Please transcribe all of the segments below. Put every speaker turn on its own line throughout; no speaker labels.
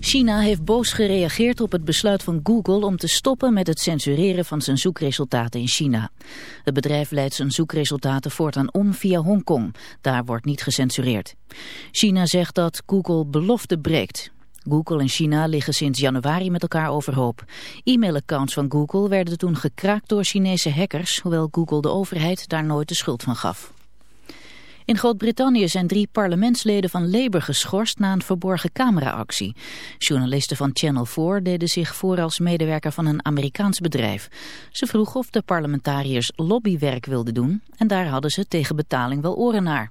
China heeft boos gereageerd op het besluit van Google om te stoppen met het censureren van zijn zoekresultaten in China. Het bedrijf leidt zijn zoekresultaten voortaan om via Hongkong. Daar wordt niet gecensureerd. China zegt dat Google belofte breekt. Google en China liggen sinds januari met elkaar overhoop. E-mailaccounts van Google werden toen gekraakt door Chinese hackers, hoewel Google de overheid daar nooit de schuld van gaf. In Groot-Brittannië zijn drie parlementsleden van Labour geschorst na een verborgen cameraactie. Journalisten van Channel 4 deden zich voor als medewerker van een Amerikaans bedrijf. Ze vroegen of de parlementariërs lobbywerk wilden doen en daar hadden ze tegen betaling wel oren naar.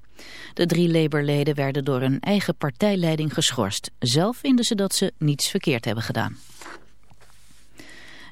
De drie Labour-leden werden door hun eigen partijleiding geschorst. Zelf vinden ze dat ze niets verkeerd hebben gedaan.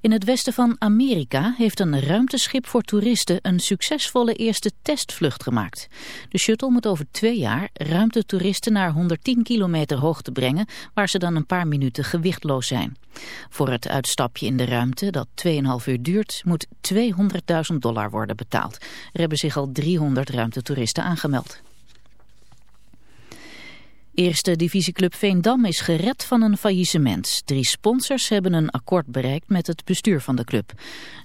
In het westen van Amerika heeft een ruimteschip voor toeristen een succesvolle eerste testvlucht gemaakt. De shuttle moet over twee jaar ruimtetoeristen naar 110 kilometer hoogte brengen, waar ze dan een paar minuten gewichtloos zijn. Voor het uitstapje in de ruimte, dat 2,5 uur duurt, moet 200.000 dollar worden betaald. Er hebben zich al 300 ruimtetoeristen aangemeld. Eerste divisieclub Veendam is gered van een faillissement. Drie sponsors hebben een akkoord bereikt met het bestuur van de club.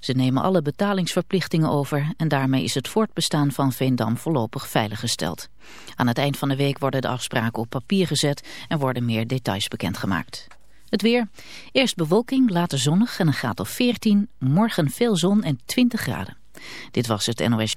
Ze nemen alle betalingsverplichtingen over en daarmee is het voortbestaan van Veendam voorlopig veiliggesteld. Aan het eind van de week worden de afspraken op papier gezet en worden meer details bekendgemaakt. Het weer. Eerst bewolking, later zonnig en een graad of 14. Morgen veel zon en 20 graden. Dit was het NOS.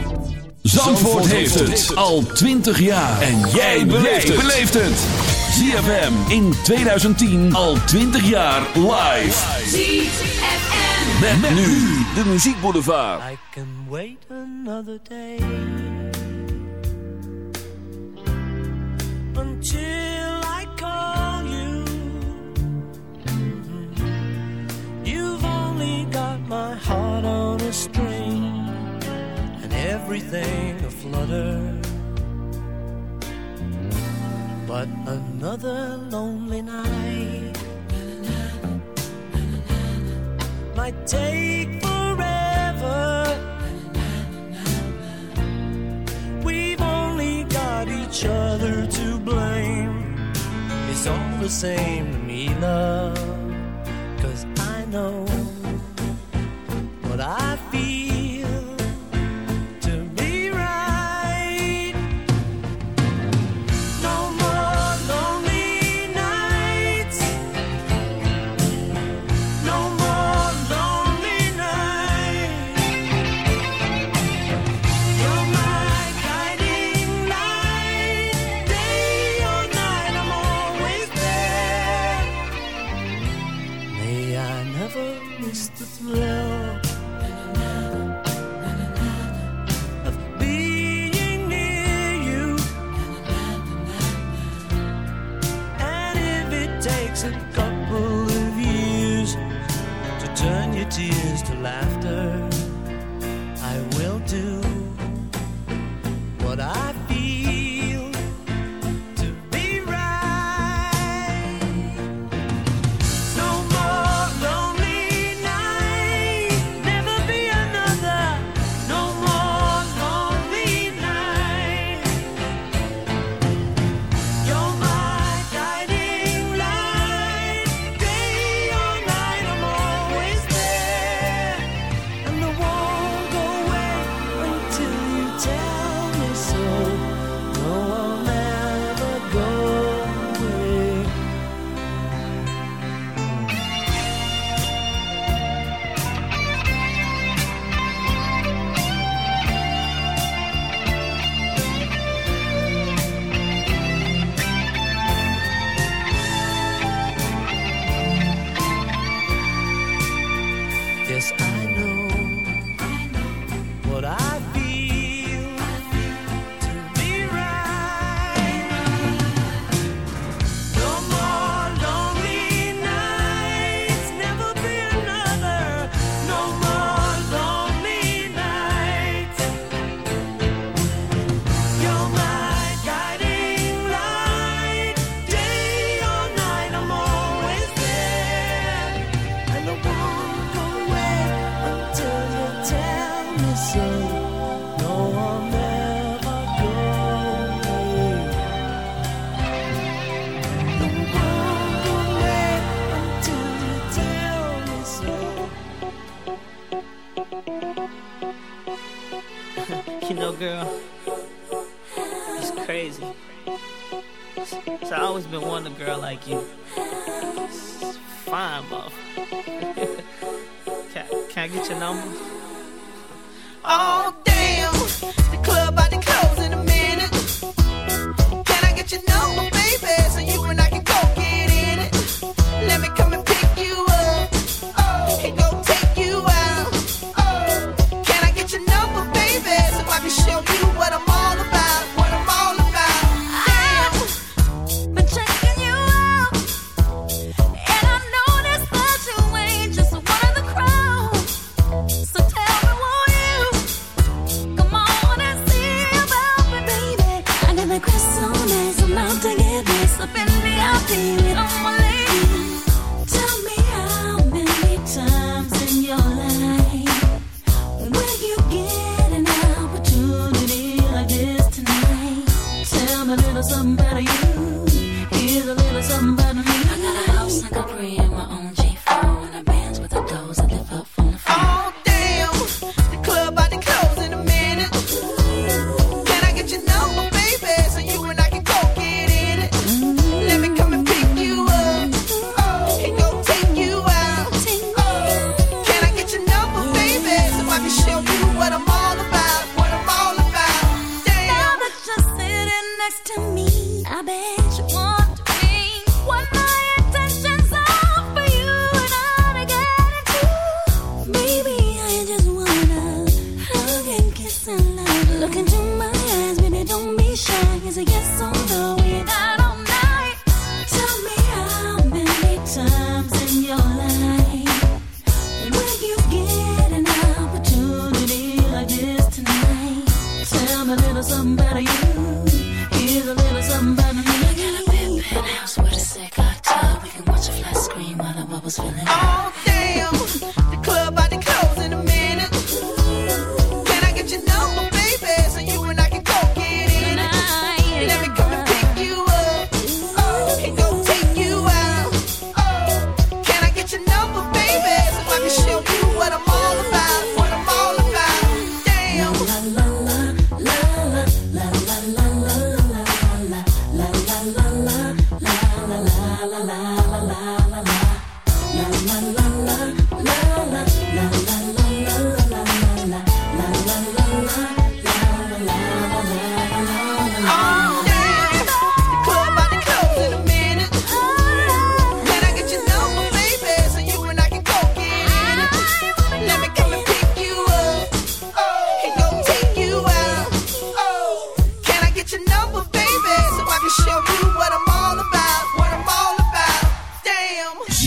Zandvoort, Zandvoort heeft, het. het al 20 jaar. En jij beleeft het. ZFM in 2010 al 20 jaar live.
ZFM.
Met, met, nu de muziekboulevard.
I can wait another day. Until I call you. Mm-hmm. You've only got my heart on a string. everything aflutter. But another lonely night might take forever. We've only got each other to blame. It's all the same to me, love, cause I know what I feel.
girl like you. Fine, bro. can, can I get your number?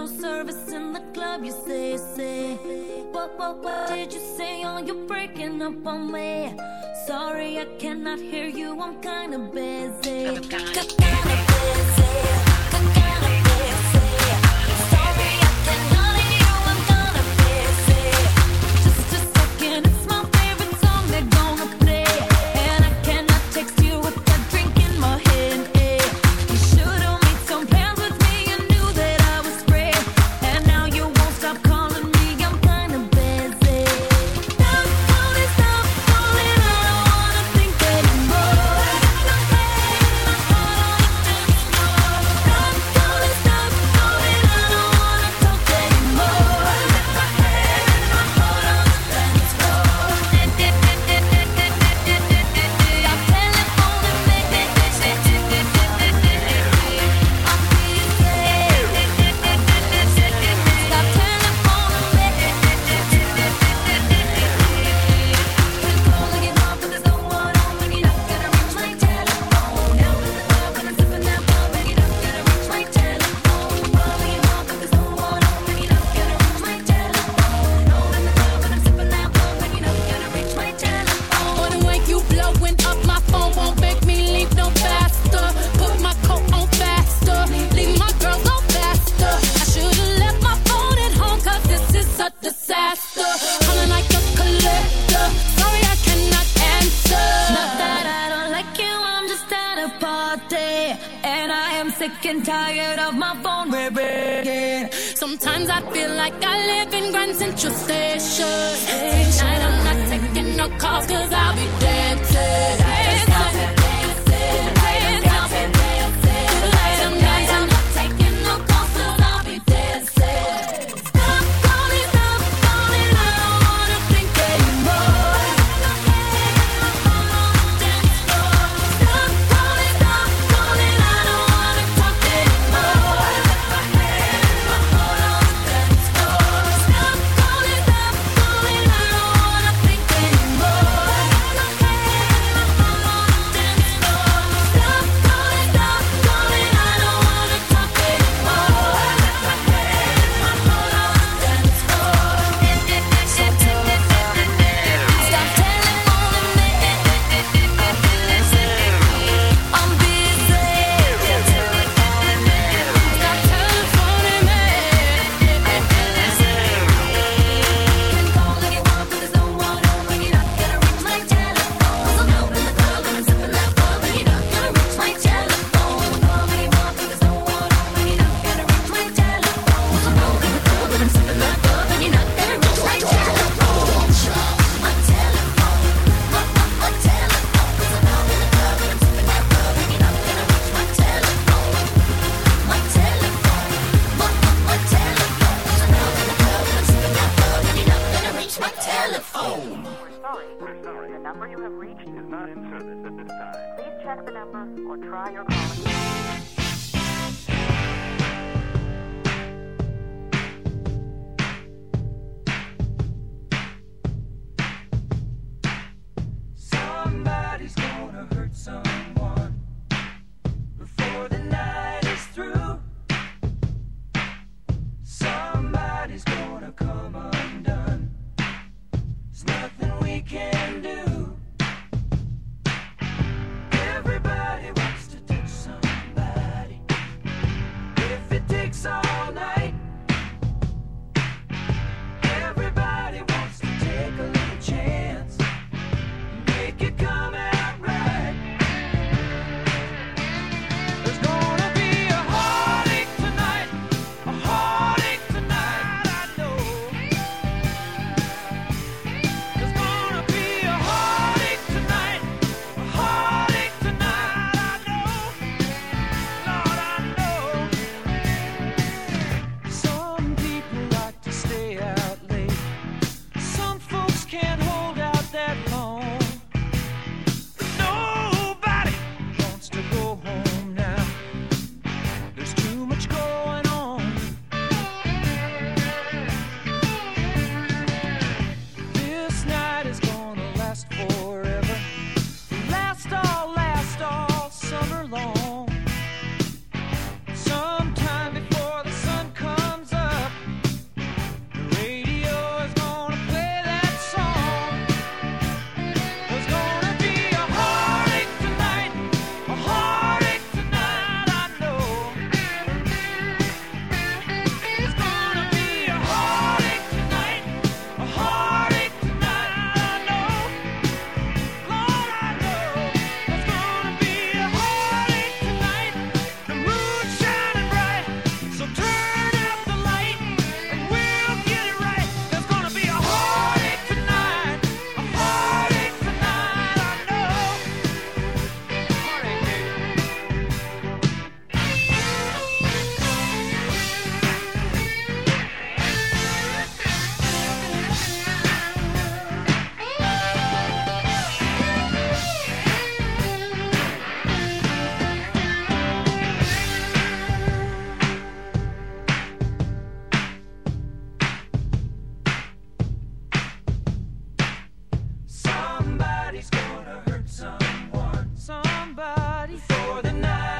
no service in the club, you say, say. What, what, what did you say? Oh, you're breaking up on me. Sorry, I cannot hear you, I'm kinda busy. I'm kinda busy.
For the
night.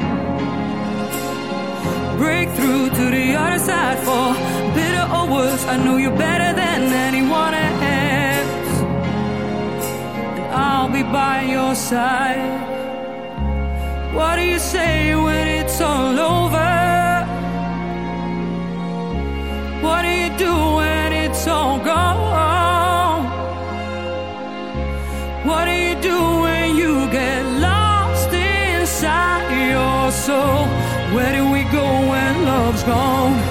Through to the other side for bitter or worse. I know you're better than anyone else. And I'll be by your side. What do you say when it's all over? What do you do when it's all gone? What do you do when you get lost inside your soul? Where do we go when love's gone?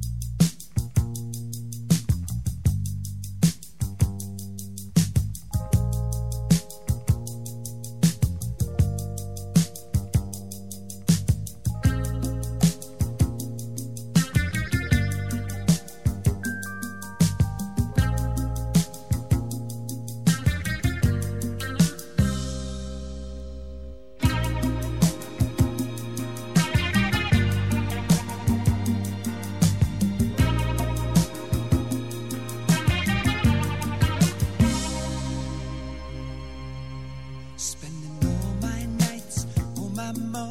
Spending all my nights, all my mom.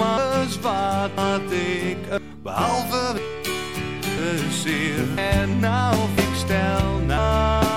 alles wat ik behalve zeer. En nou ik stel, nou